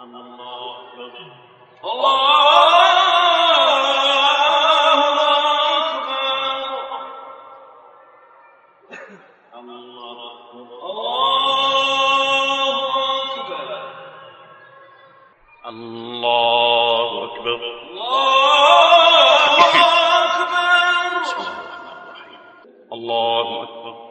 الله أكبر الله أكبر